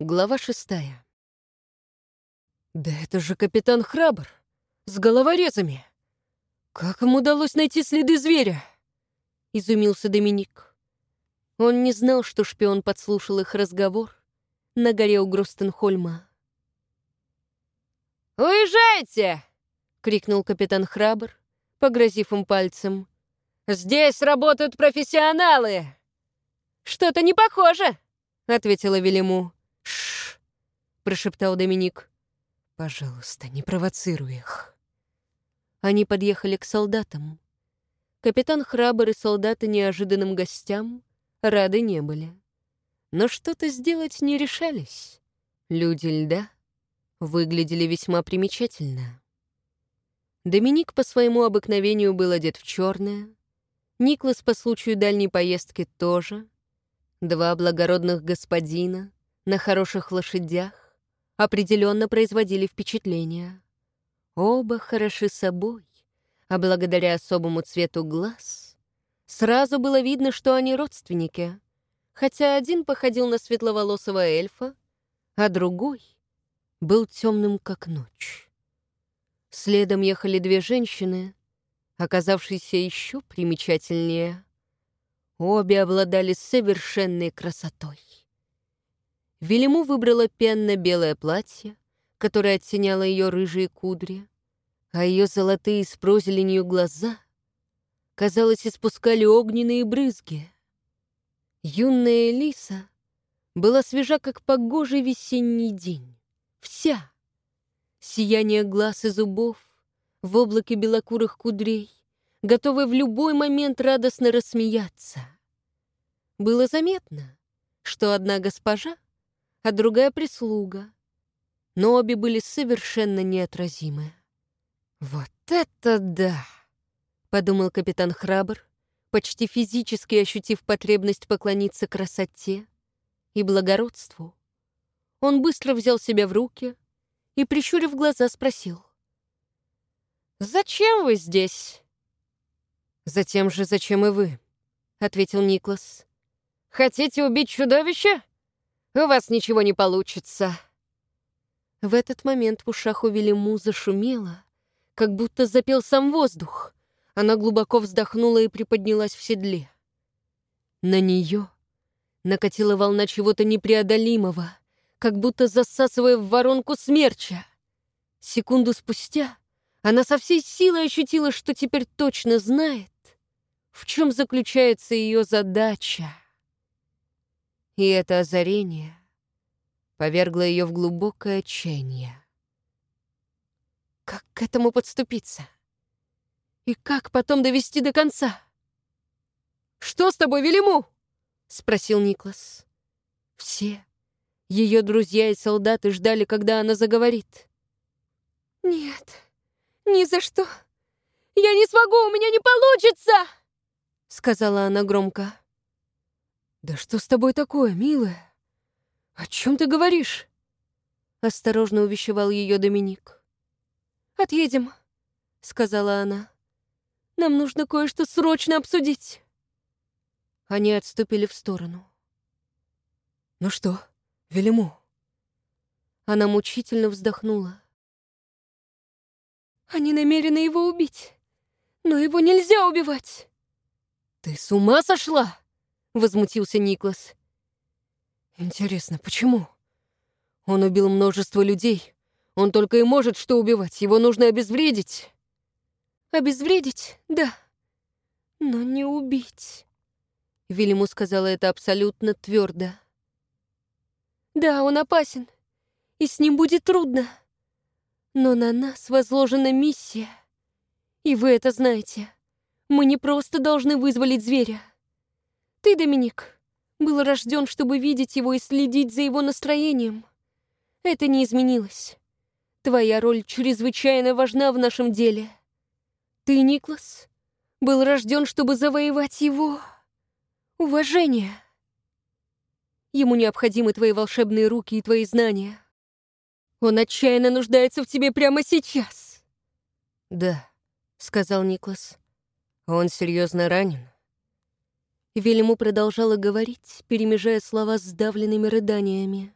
Глава шестая. «Да это же капитан Храбр! С головорезами! Как им удалось найти следы зверя?» — изумился Доминик. Он не знал, что шпион подслушал их разговор на горе у Гростенхольма. «Уезжайте!» — крикнул капитан Храбр, погрозив им пальцем. «Здесь работают профессионалы!» «Что-то не похоже!» — ответила Велиму прошептал Доминик. «Пожалуйста, не провоцируй их». Они подъехали к солдатам. Капитан Храбр и солдаты неожиданным гостям рады не были. Но что-то сделать не решались. Люди льда выглядели весьма примечательно. Доминик по своему обыкновению был одет в черное, Никлас по случаю дальней поездки тоже, два благородных господина на хороших лошадях, определенно производили впечатление. Оба хороши собой, а благодаря особому цвету глаз сразу было видно, что они родственники, хотя один походил на светловолосого эльфа, а другой был темным, как ночь. Следом ехали две женщины, оказавшиеся еще примечательнее. Обе обладали совершенной красотой. Велиму выбрала пенно-белое платье, которое оттеняло ее рыжие кудри, а ее золотые с прозеленью глаза, казалось, испускали огненные брызги. Юная Элиса была свежа, как погожий весенний день. Вся. Сияние глаз и зубов в облаке белокурых кудрей, готовая в любой момент радостно рассмеяться. Было заметно, что одна госпожа а другая прислуга. Но обе были совершенно неотразимы. «Вот это да!» — подумал капитан Храбр, почти физически ощутив потребность поклониться красоте и благородству. Он быстро взял себя в руки и, прищурив глаза, спросил. «Зачем вы здесь?» «Затем же, зачем и вы», — ответил Никлас. «Хотите убить чудовище?» У вас ничего не получится». В этот момент в ушах у Велиму зашумело, как будто запел сам воздух. Она глубоко вздохнула и приподнялась в седле. На нее накатила волна чего-то непреодолимого, как будто засасывая в воронку смерча. Секунду спустя она со всей силой ощутила, что теперь точно знает, в чем заключается ее задача. И это озарение повергло ее в глубокое отчаяние. Как к этому подступиться? И как потом довести до конца? «Что с тобой, Велиму?» — спросил Никлас. Все, ее друзья и солдаты ждали, когда она заговорит. «Нет, ни за что. Я не смогу, у меня не получится!» — сказала она громко. «Да что с тобой такое, милая? О чем ты говоришь?» Осторожно увещевал ее Доминик. «Отъедем», — сказала она. «Нам нужно кое-что срочно обсудить». Они отступили в сторону. «Ну что, Велиму?» Она мучительно вздохнула. «Они намерены его убить, но его нельзя убивать!» «Ты с ума сошла?» — возмутился Никлас. «Интересно, почему? Он убил множество людей. Он только и может что убивать. Его нужно обезвредить». «Обезвредить? Да. Но не убить». Вильяму сказала это абсолютно твердо. «Да, он опасен, и с ним будет трудно. Но на нас возложена миссия. И вы это знаете. Мы не просто должны вызволить зверя. Ты, Доминик, был рожден, чтобы видеть его и следить за его настроением. Это не изменилось. Твоя роль чрезвычайно важна в нашем деле. Ты, Никлас, был рожден, чтобы завоевать его уважение. Ему необходимы твои волшебные руки и твои знания. Он отчаянно нуждается в тебе прямо сейчас. Да, сказал Никлас. Он серьезно ранен. Вильяму продолжала говорить, перемежая слова с сдавленными рыданиями.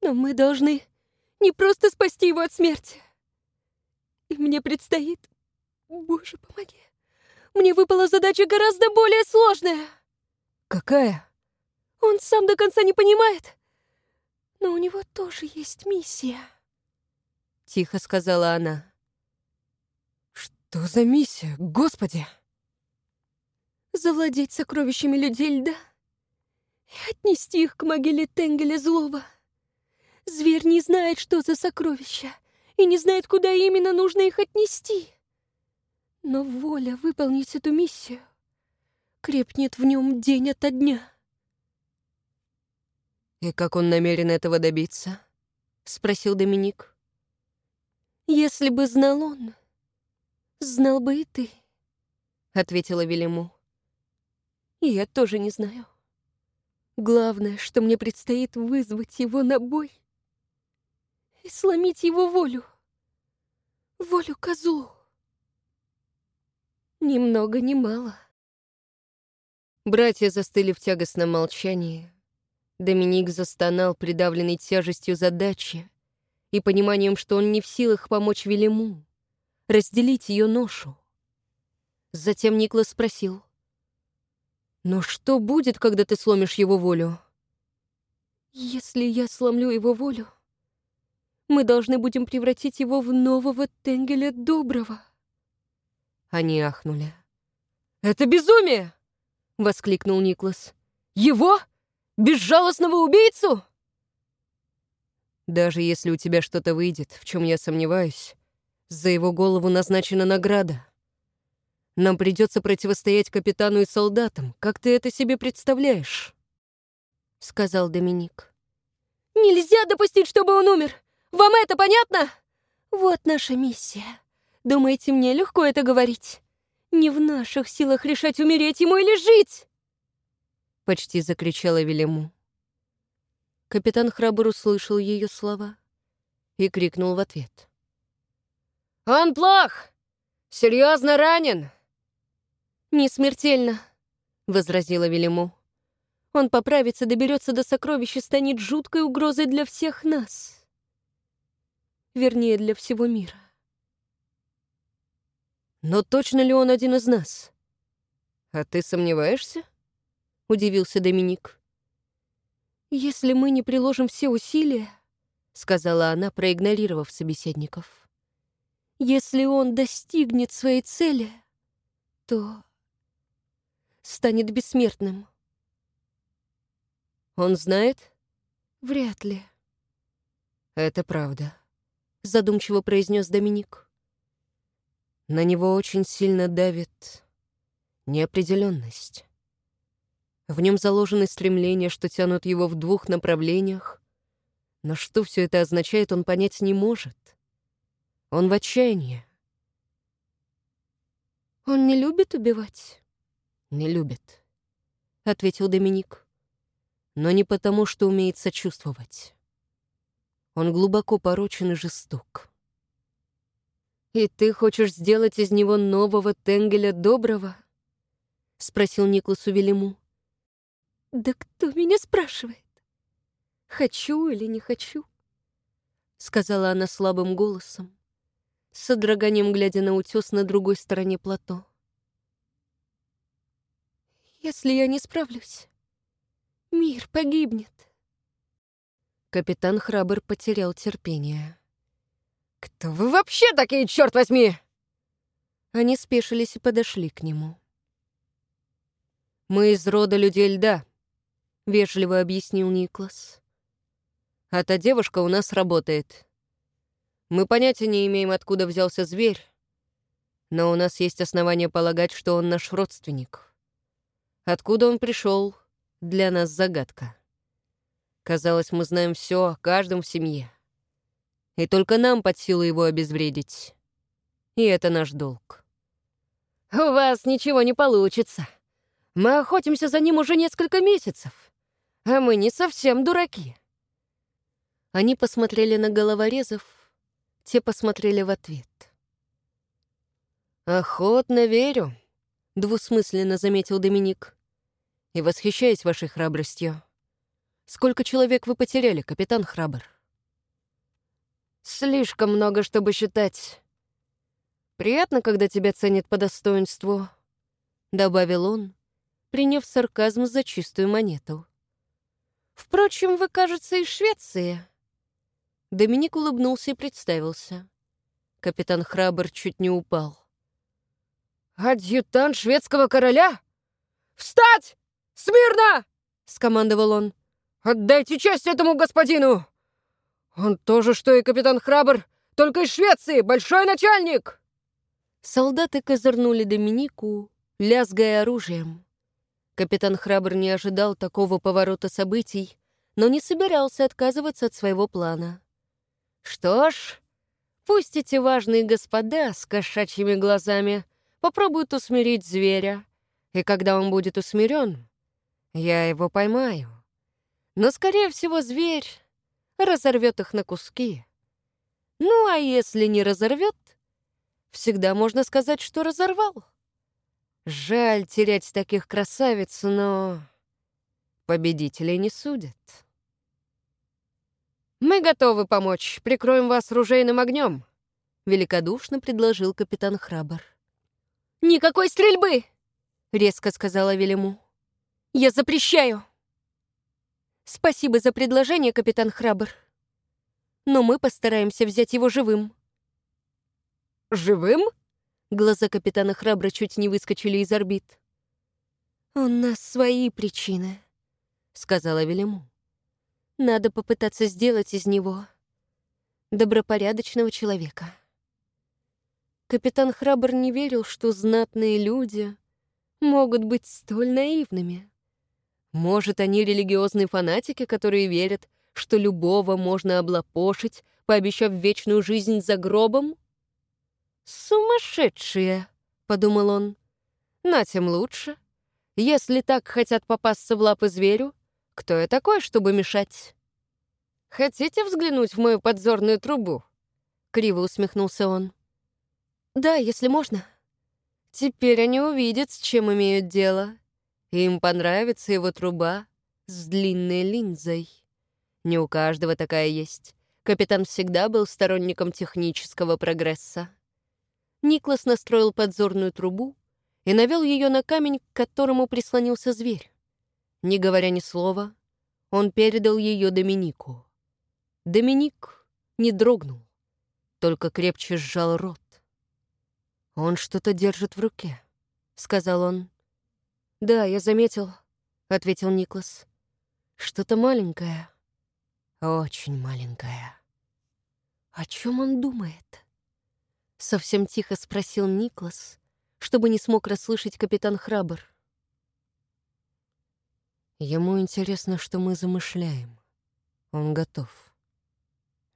Но мы должны не просто спасти его от смерти. И мне предстоит... Боже, помоги. Мне выпала задача гораздо более сложная. Какая? Он сам до конца не понимает. Но у него тоже есть миссия. Тихо сказала она. Что за миссия, господи? Завладеть сокровищами людей льда и отнести их к могиле Тенгеля Злого. Зверь не знает, что за сокровища, и не знает, куда именно нужно их отнести. Но воля выполнить эту миссию крепнет в нем день ото дня. «И как он намерен этого добиться?» — спросил Доминик. «Если бы знал он, знал бы и ты», — ответила Велиму. «Я тоже не знаю. Главное, что мне предстоит вызвать его на бой и сломить его волю. Волю козлу. Ни много ни мало». Братья застыли в тягостном молчании. Доминик застонал, придавленный тяжестью задачи и пониманием, что он не в силах помочь Велиму, разделить ее ношу. Затем Никлас спросил. «Но что будет, когда ты сломишь его волю?» «Если я сломлю его волю, мы должны будем превратить его в нового Тенгеля Доброго». Они ахнули. «Это безумие!» — воскликнул Никлас. «Его? Безжалостного убийцу?» «Даже если у тебя что-то выйдет, в чем я сомневаюсь, за его голову назначена награда. Нам придется противостоять капитану и солдатам. Как ты это себе представляешь?» — сказал Доминик. «Нельзя допустить, чтобы он умер! Вам это понятно? Вот наша миссия. Думаете, мне легко это говорить? Не в наших силах решать, умереть ему или жить!» Почти закричала Велему. Капитан Храбр услышал ее слова и крикнул в ответ. «Он плох! Серьезно ранен!» «Не смертельно», — возразила Велиму. «Он поправится, доберется до сокровища, станет жуткой угрозой для всех нас. Вернее, для всего мира». Но точно ли он один из нас? А ты сомневаешься? Удивился Доминик. Если мы не приложим все усилия, сказала она, проигнорировав собеседников, если он достигнет своей цели, то станет бессмертным. Он знает? Вряд ли. Это правда, задумчиво произнес Доминик. На него очень сильно давит неопределенность. В нем заложены стремления, что тянут его в двух направлениях, но что все это означает, он понять не может. Он в отчаянии. «Он не любит убивать?» «Не любит», — ответил Доминик. «Но не потому, что умеет сочувствовать. Он глубоко порочен и жесток. «И ты хочешь сделать из него нового Тенгеля Доброго?» — спросил Никлас у Велиму. «Да кто меня спрашивает? Хочу или не хочу?» — сказала она слабым голосом, с содроганием глядя на утес на другой стороне плато. «Если я не справлюсь, мир погибнет». Капитан Храбр потерял терпение. «Кто вы вообще такие, черт возьми?» Они спешились и подошли к нему. «Мы из рода людей льда», — вежливо объяснил Никлас. «А та девушка у нас работает. Мы понятия не имеем, откуда взялся зверь, но у нас есть основания полагать, что он наш родственник. Откуда он пришел, для нас загадка. Казалось, мы знаем все о каждом в семье и только нам под силу его обезвредить. И это наш долг. «У вас ничего не получится. Мы охотимся за ним уже несколько месяцев, а мы не совсем дураки». Они посмотрели на головорезов, те посмотрели в ответ. «Охотно верю», — двусмысленно заметил Доминик, «и восхищаюсь вашей храбростью. Сколько человек вы потеряли, капитан Храбр? Слишком много, чтобы считать. Приятно, когда тебя ценят по достоинству, добавил он, приняв сарказм за чистую монету. Впрочем, вы, кажется, из Швеции. Доминик улыбнулся и представился. Капитан Храбр чуть не упал. «Адъютант шведского короля? Встать! Смирно!» — скомандовал он. «Отдайте честь этому господину! Он тоже, что и капитан Храбр, только из Швеции, большой начальник!» Солдаты козырнули Доминику, лязгая оружием. Капитан Храбр не ожидал такого поворота событий, но не собирался отказываться от своего плана. «Что ж, пусть эти важные господа с кошачьими глазами попробуют усмирить зверя, и когда он будет усмирен, я его поймаю. Но, скорее всего, зверь разорвет их на куски. Ну, а если не разорвет, всегда можно сказать, что разорвал. Жаль терять таких красавиц, но победителей не судят. «Мы готовы помочь. Прикроем вас ружейным огнем», — великодушно предложил капитан Храбр. «Никакой стрельбы!» — резко сказала Велиму. «Я запрещаю!» «Спасибо за предложение, капитан Храбр. Но мы постараемся взять его живым». «Живым?» Глаза капитана Храбра чуть не выскочили из орбит. «У нас свои причины», — сказала Велиму. «Надо попытаться сделать из него добропорядочного человека». Капитан Храбр не верил, что знатные люди могут быть столь наивными. Может, они религиозные фанатики, которые верят, что любого можно облапошить, пообещав вечную жизнь за гробом? «Сумасшедшие!» — подумал он. «На тем лучше. Если так хотят попасться в лапы зверю, кто я такой, чтобы мешать?» «Хотите взглянуть в мою подзорную трубу?» — криво усмехнулся он. «Да, если можно». Теперь они увидят, с чем имеют дело. Им понравится его труба с длинной линзой. Не у каждого такая есть. Капитан всегда был сторонником технического прогресса. Никлас настроил подзорную трубу и навел ее на камень, к которому прислонился зверь. Не говоря ни слова, он передал ее Доминику. Доминик не дрогнул, только крепче сжал рот. «Он что-то держит в руке», — сказал он. «Да, я заметил», — ответил Никлас. «Что-то маленькое. Очень маленькое». «О чем он думает?» Совсем тихо спросил Никлас, чтобы не смог расслышать капитан Храбр. Ему интересно, что мы замышляем. Он готов.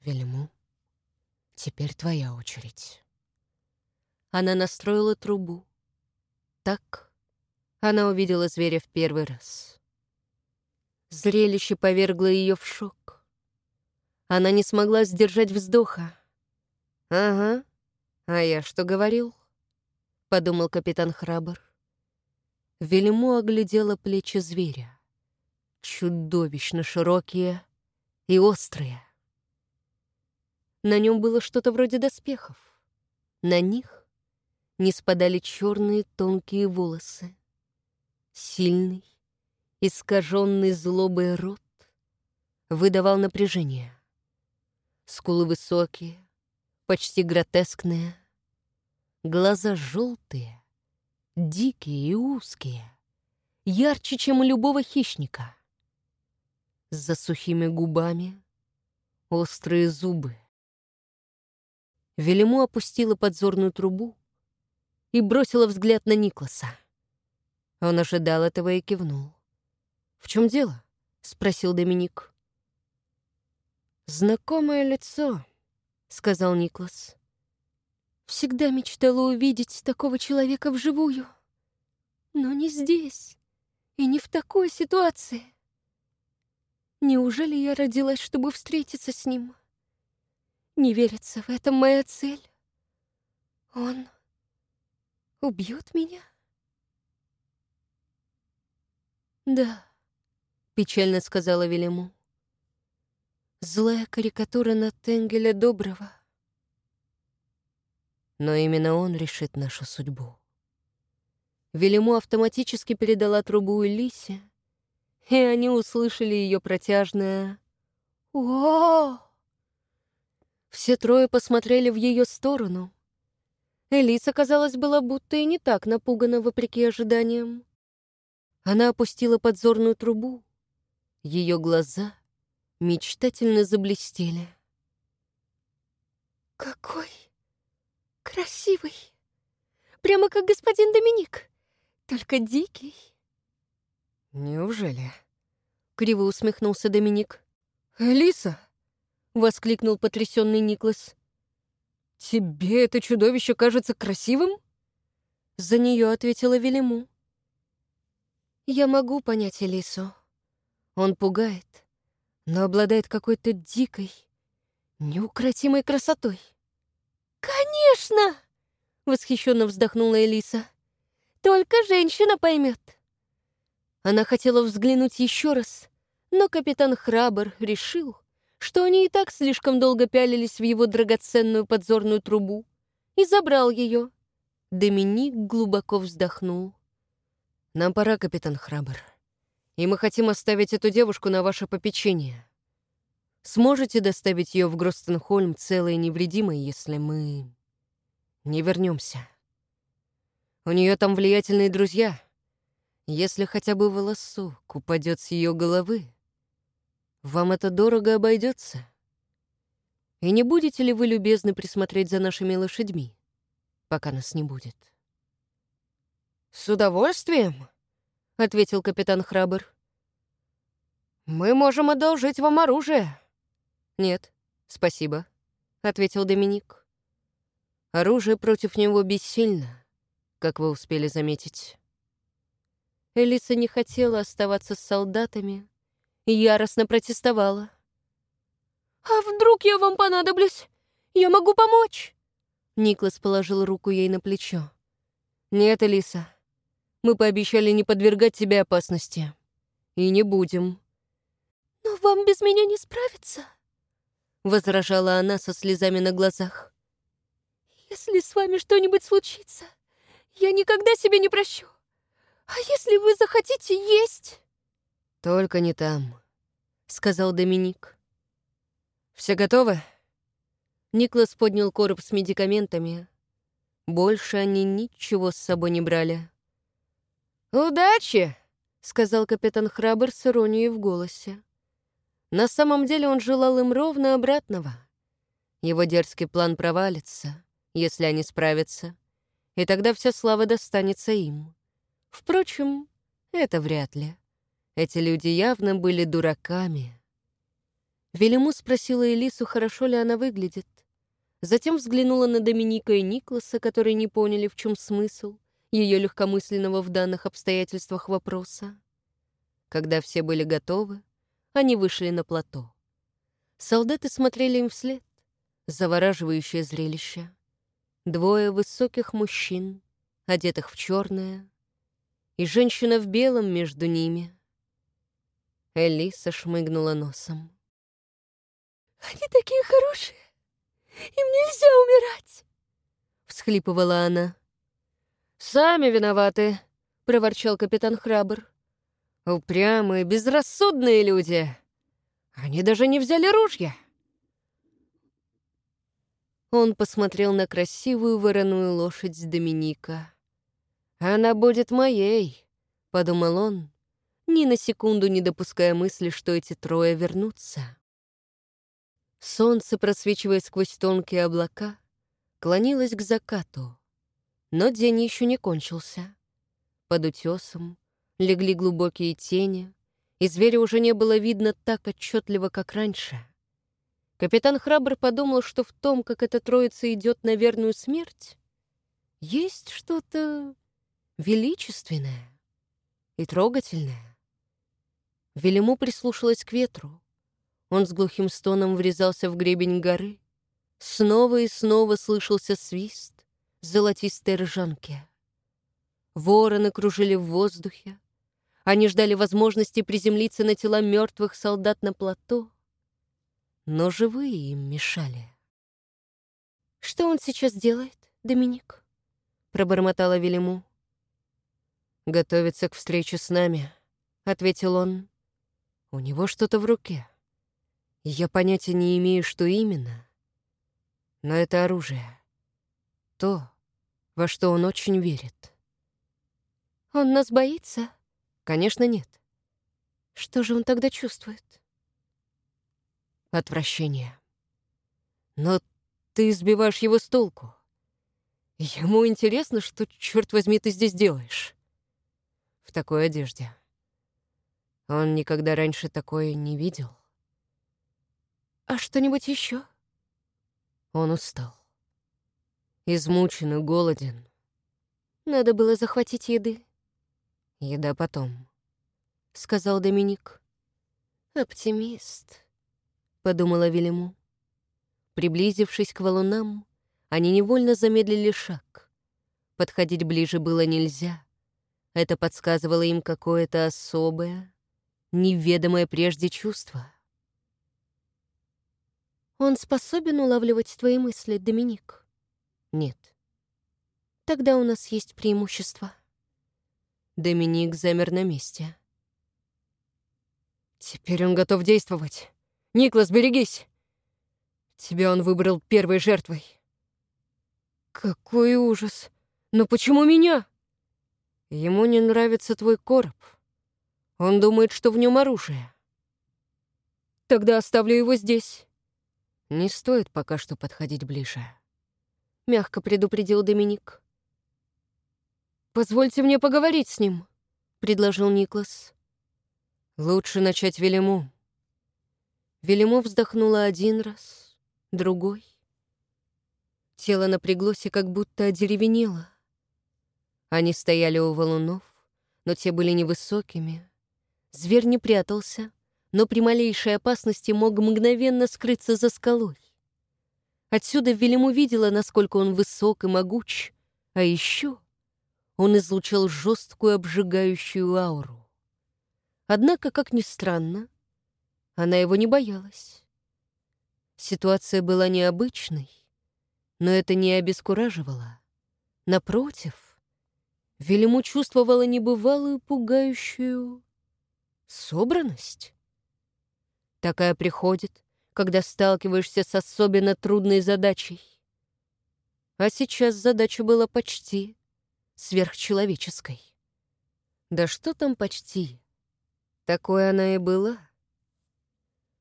Велиму, теперь твоя очередь. Она настроила трубу. Так она увидела зверя в первый раз. Зрелище повергло ее в шок. Она не смогла сдержать вздоха. «Ага, а я что говорил?» — подумал капитан Храбр. Велиму оглядела плечи зверя. Чудовищно широкие и острые. На нем было что-то вроде доспехов. На них не спадали черные тонкие волосы. Сильный, искаженный злобой рот выдавал напряжение. Скулы высокие, почти гротескные, глаза желтые, дикие и узкие, ярче, чем у любого хищника. За сухими губами острые зубы. Велиму опустила подзорную трубу и бросила взгляд на Никласа. Он ожидал этого и кивнул. «В чем дело?» — спросил Доминик. «Знакомое лицо», — сказал Никлас. «Всегда мечтала увидеть такого человека вживую. Но не здесь и не в такой ситуации. Неужели я родилась, чтобы встретиться с ним? Не верится в этом моя цель. Он убьет меня?» «Да», — печально сказала Велиму. «Злая карикатура на Тенгеля Доброго. Но именно он решит нашу судьбу». Велиму автоматически передала трубу Элисе, и они услышали ее протяжное «О!». Все трое посмотрели в ее сторону. Элиса, казалось, была будто и не так напугана, вопреки ожиданиям. Она опустила подзорную трубу. Ее глаза мечтательно заблестели. «Какой красивый! Прямо как господин Доминик, только дикий». «Неужели?» — криво усмехнулся Доминик. «Элиса!» — воскликнул потрясенный Никлас. «Тебе это чудовище кажется красивым?» За нее ответила Велиму. «Я могу понять Элису. Он пугает, но обладает какой-то дикой, неукротимой красотой». «Конечно!» — восхищенно вздохнула Элиса. «Только женщина поймет». Она хотела взглянуть еще раз, но капитан Храбр решил, что они и так слишком долго пялились в его драгоценную подзорную трубу, и забрал ее. Доминик глубоко вздохнул. «Нам пора, капитан Храбр, и мы хотим оставить эту девушку на ваше попечение. Сможете доставить ее в Гростенхольм целой и невредимой, если мы не вернемся? У нее там влиятельные друзья, если хотя бы волосок упадет с ее головы, вам это дорого обойдется. И не будете ли вы любезны присмотреть за нашими лошадьми, пока нас не будет? «С удовольствием», — ответил капитан Храбр. «Мы можем одолжить вам оружие». «Нет, спасибо», — ответил Доминик. «Оружие против него бессильно, как вы успели заметить». Элиса не хотела оставаться с солдатами и яростно протестовала. «А вдруг я вам понадоблюсь? Я могу помочь!» Никлас положил руку ей на плечо. «Нет, Элиса, мы пообещали не подвергать тебя опасности. И не будем». «Но вам без меня не справиться», — возражала она со слезами на глазах. «Если с вами что-нибудь случится, я никогда себе не прощу. «А если вы захотите есть?» «Только не там», — сказал Доминик. «Все готовы?» Никлас поднял короб с медикаментами. Больше они ничего с собой не брали. «Удачи!» — сказал капитан Храбр с иронией в голосе. На самом деле он желал им ровно обратного. Его дерзкий план провалится, если они справятся, и тогда вся слава достанется им. Впрочем, это вряд ли. Эти люди явно были дураками. Велиму спросила Элису, хорошо ли она выглядит. Затем взглянула на Доминика и Никласа, которые не поняли, в чем смысл ее легкомысленного в данных обстоятельствах вопроса. Когда все были готовы, они вышли на плато. Солдаты смотрели им вслед. Завораживающее зрелище. Двое высоких мужчин, одетых в черное, и женщина в белом между ними. Элиса шмыгнула носом. «Они такие хорошие! Им нельзя умирать!» — всхлипывала она. «Сами виноваты!» — проворчал капитан Храбр. «Упрямые, безрассудные люди! Они даже не взяли ружья!» Он посмотрел на красивую вороную лошадь Доминика. «Она будет моей», — подумал он, ни на секунду не допуская мысли, что эти трое вернутся. Солнце, просвечивая сквозь тонкие облака, клонилось к закату, но день еще не кончился. Под утесом легли глубокие тени, и зверя уже не было видно так отчетливо, как раньше. Капитан Храбр подумал, что в том, как эта троица идет на верную смерть, есть что-то величественная и трогательная. Велиму прислушалась к ветру. Он с глухим стоном врезался в гребень горы. Снова и снова слышался свист золотистой ржанки. Вороны кружили в воздухе, Они ждали возможности приземлиться на тела мертвых солдат на плато, но живые им мешали. «Что он сейчас делает, Доминик?» — пробормотала Велиму. «Готовится к встрече с нами», — ответил он. «У него что-то в руке. Я понятия не имею, что именно, но это оружие. То, во что он очень верит». «Он нас боится?» «Конечно, нет». «Что же он тогда чувствует?» «Отвращение. Но ты сбиваешь его с толку. Ему интересно, что, черт возьми, ты здесь делаешь. В такой одежде. Он никогда раньше такое не видел. А что-нибудь еще? Он устал. Измучен и голоден. Надо было захватить еды. Еда потом, — сказал Доминик. Оптимист, — подумала Велиму. Приблизившись к валунам, они невольно замедлили шаг. Подходить ближе было нельзя. Это подсказывало им какое-то особое, неведомое прежде чувство. «Он способен улавливать твои мысли, Доминик?» «Нет». «Тогда у нас есть преимущество». Доминик замер на месте. «Теперь он готов действовать. Никлас, берегись!» Тебя он выбрал первой жертвой. Какой ужас! Но почему меня? Ему не нравится твой короб. Он думает, что в нем оружие. Тогда оставлю его здесь. Не стоит пока что подходить ближе. Мягко предупредил Доминик. «Позвольте мне поговорить с ним», — предложил Никлас. «Лучше начать Велиму». Велиму вздохнула один раз, другой. Тело напряглось и как будто одеревенело. Они стояли у валунов, но те были невысокими. Зверь не прятался, но при малейшей опасности мог мгновенно скрыться за скалой. Отсюда Велим увидела, насколько он высок и могуч, а еще он излучал жесткую обжигающую ауру. Однако, как ни странно, она его не боялась. Ситуация была необычной, но это не обескураживало. Напротив, Велиму чувствовала небывалую пугающую собранность. Такая приходит, когда сталкиваешься с особенно трудной задачей. А сейчас задача была почти сверхчеловеческой. Да что там почти? Такой она и была.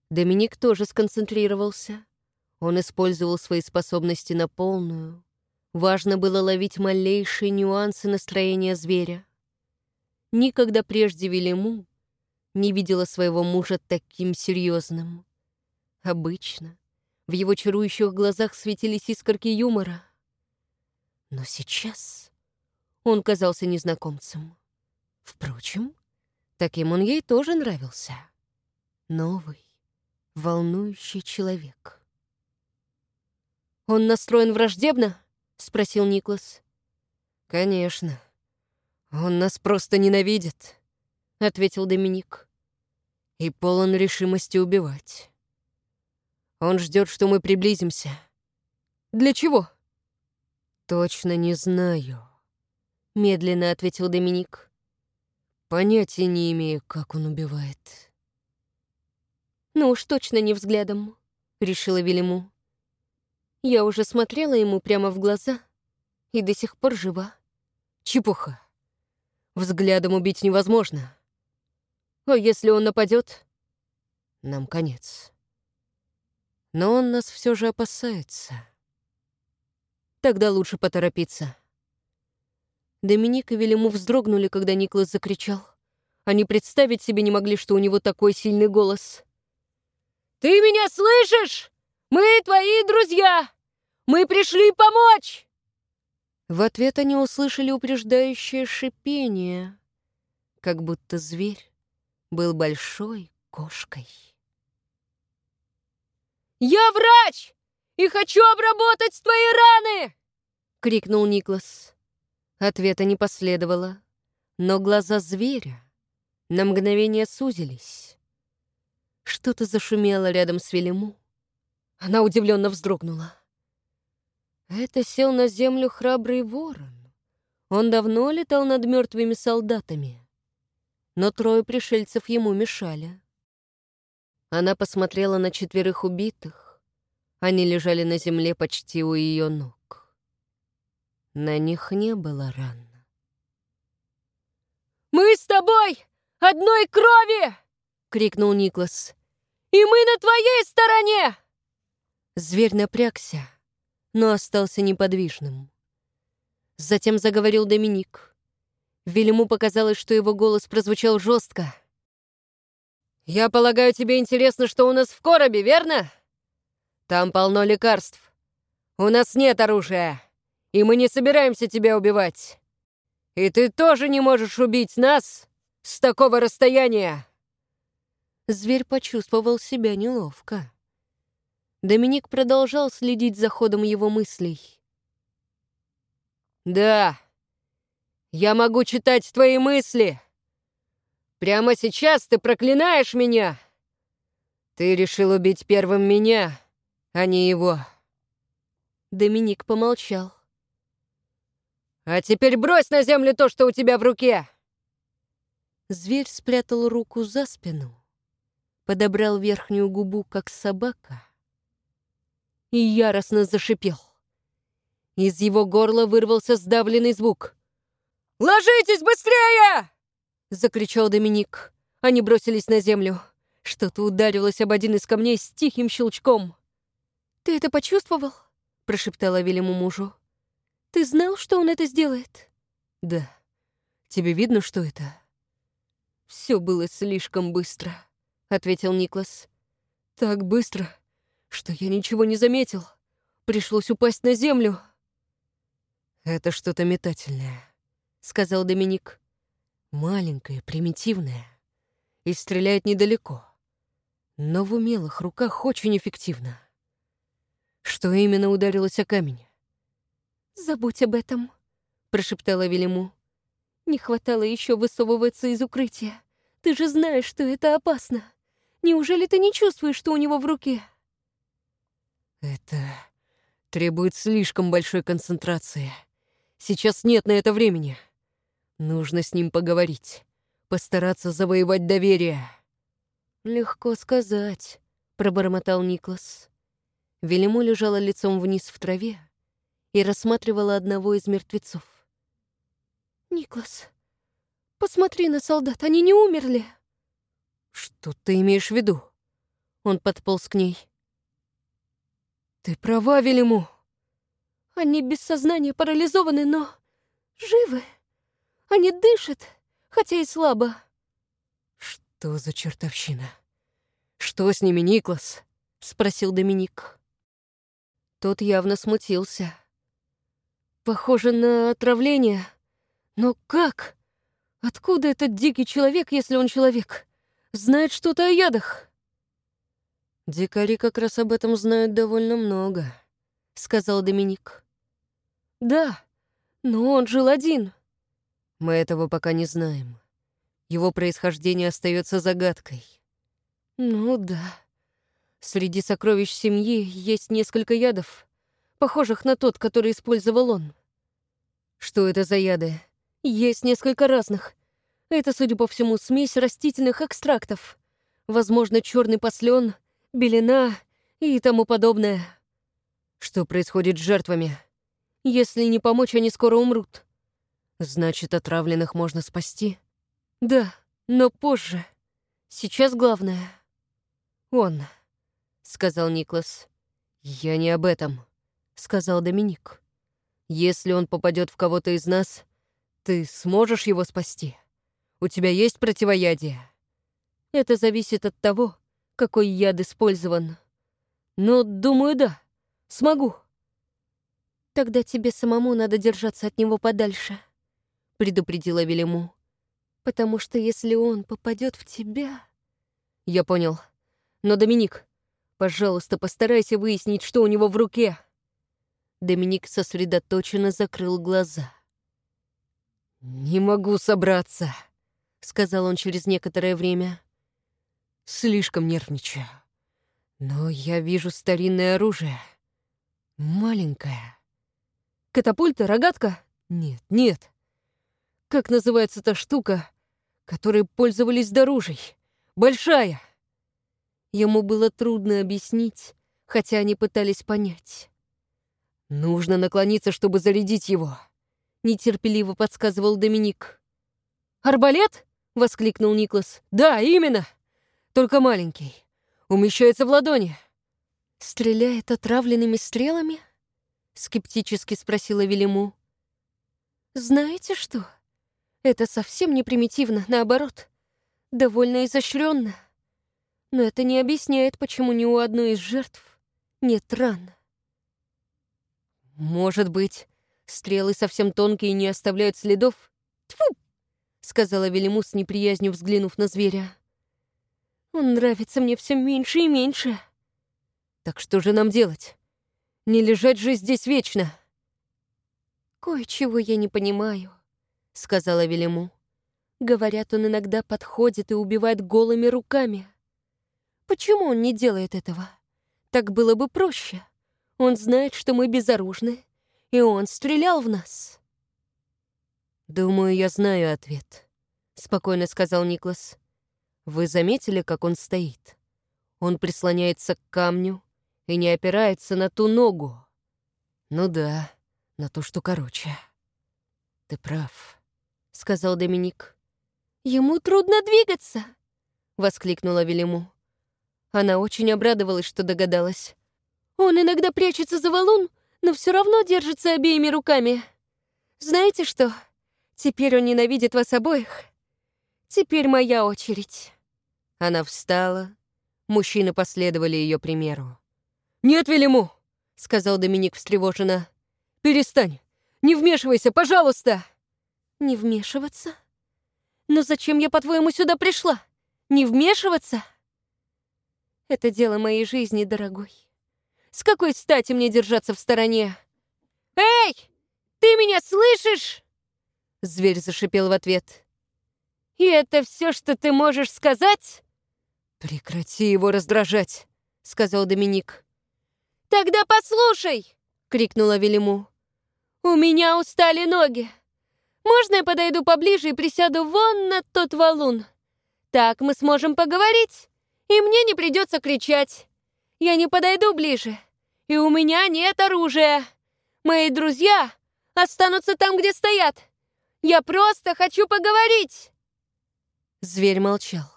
Доминик тоже сконцентрировался. Он использовал свои способности на полную. Важно было ловить малейшие нюансы настроения зверя. Никогда прежде Велиму не видела своего мужа таким серьезным. Обычно в его чарующих глазах светились искорки юмора. Но сейчас он казался незнакомцем. Впрочем, таким он ей тоже нравился. Новый, волнующий человек. «Он настроен враждебно?» — спросил Никлас. «Конечно. Он нас просто ненавидит», — ответил Доминик. «И полон решимости убивать. Он ждет, что мы приблизимся. Для чего?» «Точно не знаю», — медленно ответил Доминик. «Понятия не имею, как он убивает». «Ну уж точно не взглядом», — решила Велиму. Я уже смотрела ему прямо в глаза и до сих пор жива. Чепуха. Взглядом убить невозможно. А если он нападет, нам конец. Но он нас все же опасается. Тогда лучше поторопиться. Доминик и Велиму вздрогнули, когда Никлас закричал. Они представить себе не могли, что у него такой сильный голос. «Ты меня слышишь? Мы твои друзья! Мы пришли помочь!» В ответ они услышали упреждающее шипение, как будто зверь был большой кошкой. «Я врач и хочу обработать твои раны!» — крикнул Никлас. Ответа не последовало, но глаза зверя на мгновение сузились. Что-то зашумело рядом с Велиму. Она удивленно вздрогнула. Это сел на землю храбрый ворон. Он давно летал над мертвыми солдатами. Но трое пришельцев ему мешали. Она посмотрела на четверых убитых. Они лежали на земле почти у ее ног. На них не было ран. «Мы с тобой одной крови!» — крикнул Никлас. «И мы на твоей стороне!» Зверь напрягся, но остался неподвижным. Затем заговорил Доминик. Велиму показалось, что его голос прозвучал жестко. «Я полагаю, тебе интересно, что у нас в коробе, верно? Там полно лекарств. У нас нет оружия, и мы не собираемся тебя убивать. И ты тоже не можешь убить нас с такого расстояния!» Зверь почувствовал себя неловко. Доминик продолжал следить за ходом его мыслей. «Да, я могу читать твои мысли!» Прямо сейчас ты проклинаешь меня? Ты решил убить первым меня, а не его. Доминик помолчал. А теперь брось на землю то, что у тебя в руке. Зверь спрятал руку за спину, подобрал верхнюю губу, как собака, и яростно зашипел. Из его горла вырвался сдавленный звук. «Ложитесь быстрее!» Закричал Доминик. Они бросились на землю. Что-то ударилось об один из камней с тихим щелчком. «Ты это почувствовал?» — прошептала Вильяму мужу. «Ты знал, что он это сделает?» «Да. Тебе видно, что это?» Все было слишком быстро», — ответил Никлас. «Так быстро, что я ничего не заметил. Пришлось упасть на землю». «Это что-то метательное», — сказал Доминик. Маленькая, примитивная и стреляет недалеко, но в умелых руках очень эффективно. Что именно ударилось о камень? «Забудь об этом», — прошептала Велиму. «Не хватало еще высовываться из укрытия. Ты же знаешь, что это опасно. Неужели ты не чувствуешь, что у него в руке?» «Это требует слишком большой концентрации. Сейчас нет на это времени». Нужно с ним поговорить, постараться завоевать доверие. Легко сказать, пробормотал Никлас. Велиму лежала лицом вниз в траве и рассматривала одного из мертвецов. «Никлас, посмотри на солдат, они не умерли!» «Что ты имеешь в виду?» Он подполз к ней. «Ты права, Велиму!» «Они без сознания парализованы, но живы!» Они дышат, хотя и слабо. Что за чертовщина? Что с ними, Никлас? Спросил Доминик. Тот явно смутился. Похоже на отравление. Но как? Откуда этот дикий человек, если он человек? Знает что-то о ядах? Дикари как раз об этом знают довольно много, сказал Доминик. Да, но он жил один. Мы этого пока не знаем. Его происхождение остается загадкой. Ну да. Среди сокровищ семьи есть несколько ядов, похожих на тот, который использовал он. Что это за яды? Есть несколько разных. Это, судя по всему, смесь растительных экстрактов. Возможно, черный послен, белина и тому подобное. Что происходит с жертвами? Если не помочь, они скоро умрут. Значит, отравленных можно спасти? Да, но позже. Сейчас главное — он, — сказал Никлас. Я не об этом, — сказал Доминик. Если он попадет в кого-то из нас, ты сможешь его спасти? У тебя есть противоядие? Это зависит от того, какой яд использован. Но, думаю, да, смогу. Тогда тебе самому надо держаться от него подальше предупредила Велиму. «Потому что если он попадет в тебя...» «Я понял. Но, Доминик, пожалуйста, постарайся выяснить, что у него в руке». Доминик сосредоточенно закрыл глаза. «Не могу собраться», — сказал он через некоторое время. Слишком нервничаю. Но я вижу старинное оружие. Маленькое. Катапульта, рогатка? Нет, нет. Как называется та штука, которой пользовались дорожей? Большая. Ему было трудно объяснить, хотя они пытались понять. Нужно наклониться, чтобы зарядить его. Нетерпеливо подсказывал Доминик. «Арбалет?» — воскликнул Никлас. «Да, именно. Только маленький. Умещается в ладони». «Стреляет отравленными стрелами?» — скептически спросила Велиму. «Знаете что? Это совсем не примитивно, наоборот. Довольно изощренно. Но это не объясняет, почему ни у одной из жертв нет ран». «Может быть, стрелы совсем тонкие и не оставляют следов?» «Тьфу!» — сказала Велиму с неприязнью, взглянув на зверя. «Он нравится мне все меньше и меньше». «Так что же нам делать? Не лежать же здесь вечно!» «Кое-чего я не понимаю», — сказала Велиму. «Говорят, он иногда подходит и убивает голыми руками. Почему он не делает этого? Так было бы проще. Он знает, что мы безоружны, и он стрелял в нас». «Думаю, я знаю ответ», — спокойно сказал Никлас. «Вы заметили, как он стоит? Он прислоняется к камню и не опирается на ту ногу. Ну да, на то, что короче. Ты прав, сказал Доминик. Ему трудно двигаться, воскликнула Велиму. Она очень обрадовалась, что догадалась. Он иногда прячется за валун, но все равно держится обеими руками. Знаете что? Теперь он ненавидит вас обоих. Теперь моя очередь. Она встала. Мужчины последовали ее примеру. «Нет, Велиму!» — сказал Доминик встревоженно. «Перестань! Не вмешивайся, пожалуйста!» «Не вмешиваться? Но зачем я, по-твоему, сюда пришла? Не вмешиваться?» «Это дело моей жизни, дорогой. С какой стати мне держаться в стороне?» «Эй! Ты меня слышишь?» Зверь зашипел в ответ. «И это все, что ты можешь сказать?» «Прекрати его раздражать», — сказал Доминик. «Тогда послушай!» — крикнула Велиму. «У меня устали ноги. Можно я подойду поближе и присяду вон на тот валун? Так мы сможем поговорить, и мне не придется кричать. Я не подойду ближе, и у меня нет оружия. Мои друзья останутся там, где стоят. Я просто хочу поговорить!» Зверь молчал.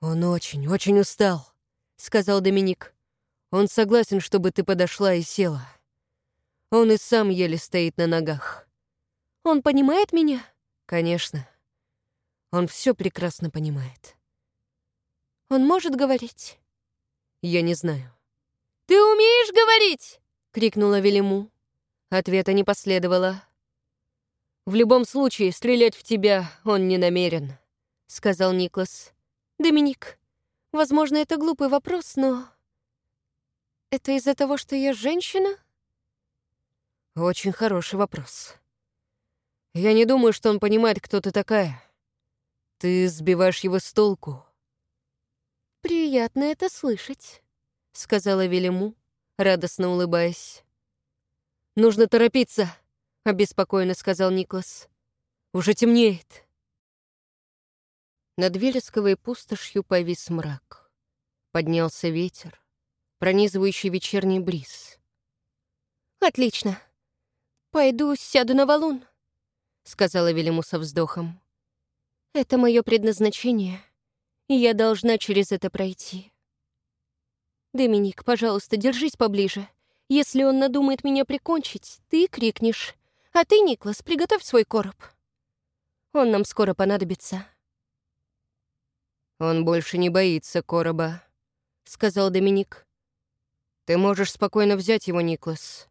«Он очень, очень устал», — сказал Доминик. «Он согласен, чтобы ты подошла и села. Он и сам еле стоит на ногах. Он понимает меня? Конечно. Он все прекрасно понимает. Он может говорить? Я не знаю. «Ты умеешь говорить?» — крикнула Велиму. Ответа не последовало. «В любом случае, стрелять в тебя он не намерен», — сказал Никлас. «Доминик, возможно, это глупый вопрос, но...» «Это из-за того, что я женщина?» Очень хороший вопрос. Я не думаю, что он понимает, кто ты такая. Ты сбиваешь его с толку. «Приятно это слышать», — сказала Велиму, радостно улыбаясь. «Нужно торопиться», — обеспокоенно сказал Никлас. «Уже темнеет». Над вересковой пустошью повис мрак. Поднялся ветер, пронизывающий вечерний бриз. «Отлично», «Пойду сяду на валун», — сказала Велиму со вздохом. «Это мое предназначение, и я должна через это пройти». «Доминик, пожалуйста, держись поближе. Если он надумает меня прикончить, ты крикнешь. А ты, Никлас, приготовь свой короб. Он нам скоро понадобится». «Он больше не боится короба», — сказал Доминик. «Ты можешь спокойно взять его, Никлас.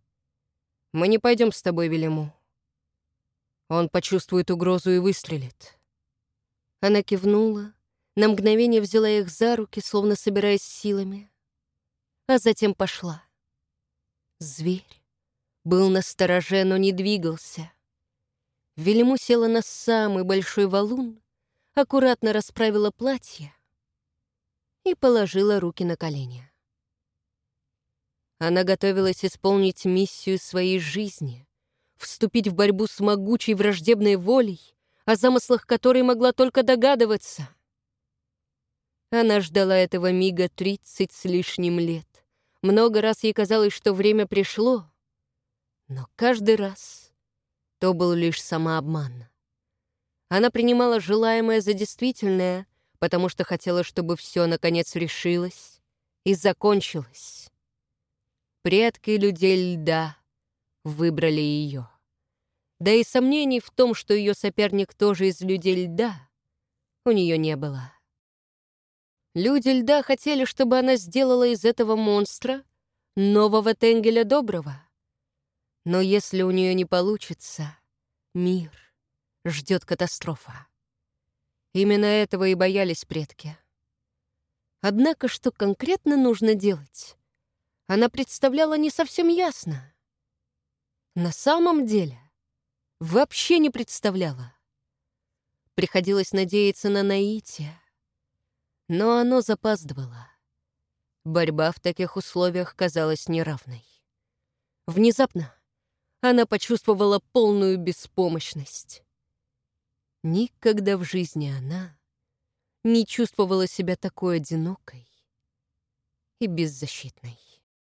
Мы не пойдем с тобой, Велиму. Он почувствует угрозу и выстрелит». Она кивнула, на мгновение взяла их за руки, словно собираясь силами, а затем пошла. Зверь был на стороже, но не двигался. Велиму села на самый большой валун аккуратно расправила платье и положила руки на колени. Она готовилась исполнить миссию своей жизни, вступить в борьбу с могучей враждебной волей, о замыслах которой могла только догадываться. Она ждала этого мига тридцать с лишним лет. Много раз ей казалось, что время пришло, но каждый раз то был лишь самообман. Она принимала желаемое за действительное, потому что хотела, чтобы все наконец решилось и закончилось. Предки людей льда выбрали ее. Да и сомнений в том, что ее соперник тоже из людей льда, у нее не было. Люди льда хотели, чтобы она сделала из этого монстра нового Тенгеля Доброго. Но если у нее не получится, мир ждет катастрофа. Именно этого и боялись предки. Однако, что конкретно нужно делать? она представляла не совсем ясно. На самом деле, вообще не представляла. Приходилось надеяться на наитие, но оно запаздывало. Борьба в таких условиях казалась неравной. Внезапно она почувствовала полную беспомощность. Никогда в жизни она не чувствовала себя такой одинокой и беззащитной.